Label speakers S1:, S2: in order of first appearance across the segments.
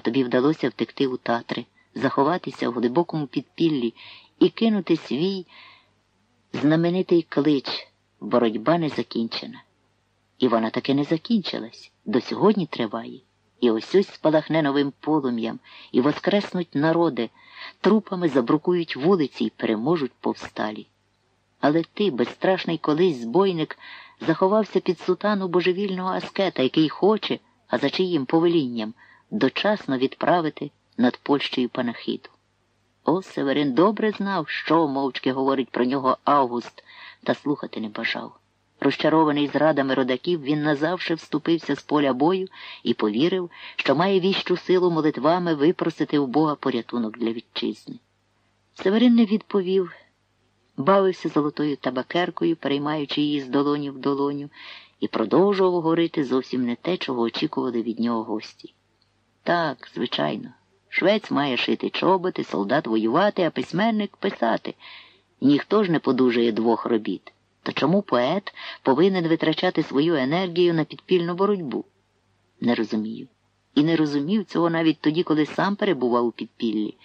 S1: а тобі вдалося втекти у татри, заховатися в глибокому підпіллі і кинути свій знаменитий клич боротьба не закінчена. І вона таки не закінчилась, до сьогодні триває. І ось ось спалахне новим полум'ям, і воскреснуть народи, трупами забрукують вулиці і переможуть повсталі. Але ти, безстрашний колись збойник, заховався під сутану божевільного аскета, який хоче, а за чиїм повелінням, дочасно відправити над Польщею панахиду. О, Северин добре знав, що мовчки говорить про нього Август, та слухати не бажав. Розчарований зрадами родаків, він назавше вступився з поля бою і повірив, що має віщу силу молитвами випросити у Бога порятунок для вітчизни. Северин не відповів, бавився золотою табакеркою, переймаючи її з долоні в долоню, і продовжував говорити зовсім не те, чого очікували від нього гості. Так, звичайно, швець має шити чоботи, солдат воювати, а письменник писати. Ніхто ж не подужає двох робіт. То чому поет повинен витрачати свою енергію на підпільну боротьбу? Не розумію. І не розумів цього навіть тоді, коли сам перебував у підпіллі.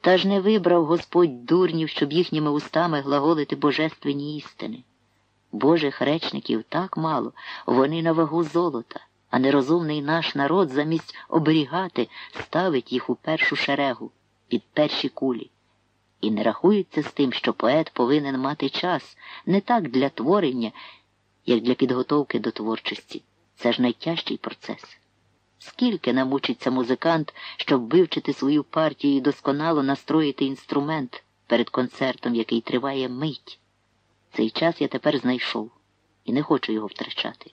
S1: Та ж не вибрав Господь дурнів, щоб їхніми устами глаголити божественні істини. Божих речників так мало, вони на вагу золота, а нерозумний наш народ замість оберігати ставить їх у першу шерегу, під перші кулі. І не рахуються з тим, що поет повинен мати час не так для творення, як для підготовки до творчості. Це ж найтяжчий процес. Скільки намучиться музикант, щоб вивчити свою партію і досконало настроїти інструмент перед концертом, який триває мить. Цей час я тепер знайшов і не хочу його втрачати.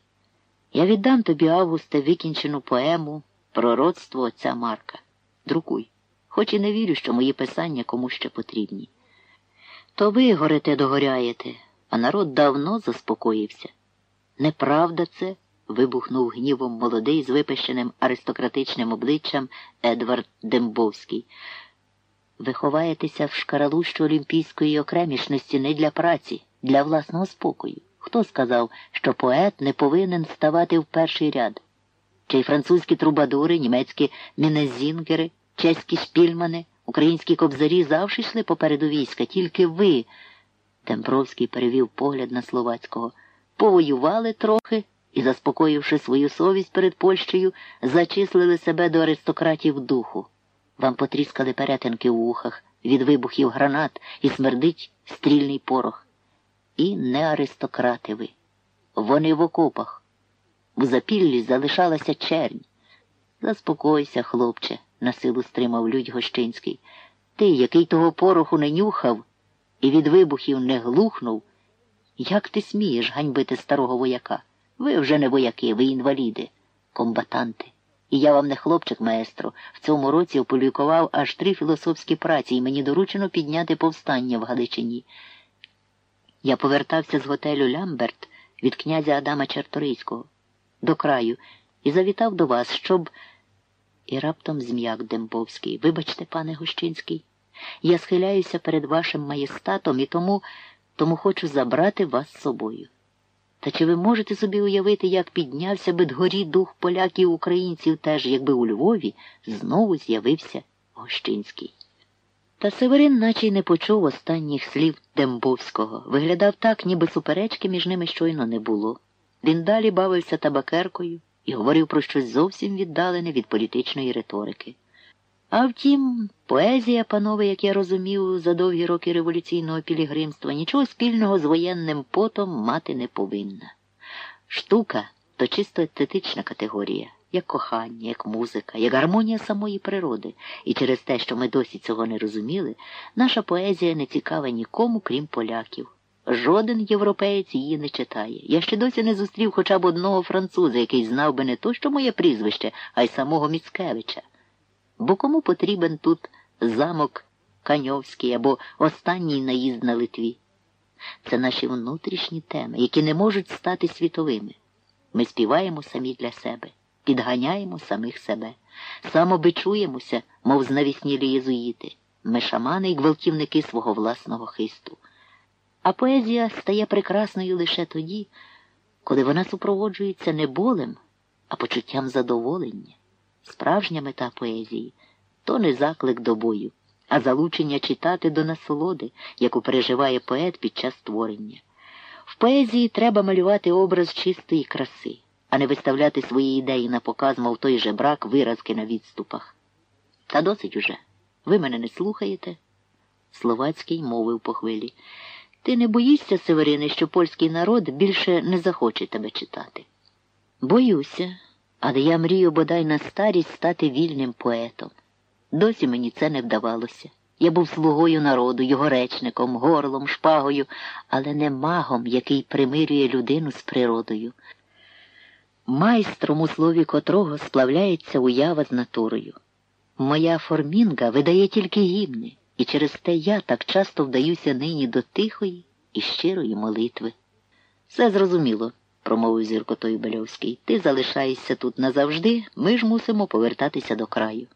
S1: Я віддам тобі, Августе, викінчену поему Пророцтво отця Марка. Друкуй, хоч і не вірю, що мої писання кому ще потрібні. То ви горете догоряєте, а народ давно заспокоївся. Неправда це вибухнув гнівом молодий з випищеним аристократичним обличчям Едвард Дембовський. Ви ховаєтеся в шкаралущу олімпійської окремішності не для праці, для власного спокою. Хто сказав, що поет не повинен ставати в перший ряд? Чи й французькі трубадури, німецькі мінезінгери, чеські шпільмани, українські кобзарі завжди йшли попереду війська, тільки ви, Дембровський перевів погляд на Словацького, повоювали трохи і, заспокоївши свою совість перед Польщею, зачислили себе до аристократів духу. Вам потріскали перетинки у вухах від вибухів гранат і смердить стрільний порох. І не аристократи ви. Вони в окопах. У запіллі залишалася чернь. Заспокойся, хлопче, насилу стримав людь Гощинський. Ти, який того пороху не нюхав і від вибухів не глухнув, як ти смієш ганьбити старого вояка? Ви вже не вояки, ви інваліди, комбатанти. І я вам не хлопчик, маестро. В цьому році опублікував аж три філософські праці, і мені доручено підняти повстання в Галичині. Я повертався з готелю Лямберт від князя Адама Чарторийського до краю і завітав до вас, щоб. І раптом зм'як Дембовський. Вибачте, пане Гощинський, я схиляюся перед вашим маєстатом і тому, тому хочу забрати вас з собою. Та чи ви можете собі уявити, як піднявся би дгорі дух поляків і українців теж, якби у Львові знову з'явився Гощинський? Та Северин наче й не почув останніх слів Дембовського. Виглядав так, ніби суперечки між ними щойно не було. Він далі бавився табакеркою і говорив про щось зовсім віддалене від політичної риторики. А втім, поезія, панове, як я розумів, за довгі роки революційного пілігримства нічого спільного з воєнним потом мати не повинна. Штука то чисто естетична категорія, як кохання, як музика, як гармонія самої природи, і через те, що ми досі цього не розуміли, наша поезія не цікава нікому, крім поляків. Жоден європеєць її не читає. Я ще досі не зустрів хоча б одного француза, який знав би не то, що моє прізвище, а й самого Міцкевича. Бо кому потрібен тут замок Каньовський або останній наїзд на Литві? Це наші внутрішні теми, які не можуть стати світовими. Ми співаємо самі для себе, підганяємо самих себе, самобичуємося, мов знавіснілі єзуїти. Ми шамани й гвалтівники свого власного хисту. А поезія стає прекрасною лише тоді, коли вона супроводжується не болем, а почуттям задоволення. Справжня мета поезії то не заклик до бою, а залучення читати до насолоди, яку переживає поет під час створення. В поезії треба малювати образ чистої краси, а не виставляти свої ідеї на показ, мов той же брак виразки на відступах. Та досить уже. Ви мене не слухаєте? Словацький мовив по хвилі. Ти не боїшся, Северине, що польський народ більше не захоче тебе читати? Боюся, але я мрію бодай на старість стати вільним поетом. Досі мені це не вдавалося. Я був слугою народу, його речником, горлом, шпагою, але не магом, який примирює людину з природою. Майстром, у слові котрого сплавляється уява з натурою. Моя формінга видає тільки гімни, і через те я так часто вдаюся нині до тихої і щирої молитви. Все зрозуміло, промовив зіркотою Бельовський. Ти залишаєшся тут назавжди, ми ж мусимо повертатися до краю.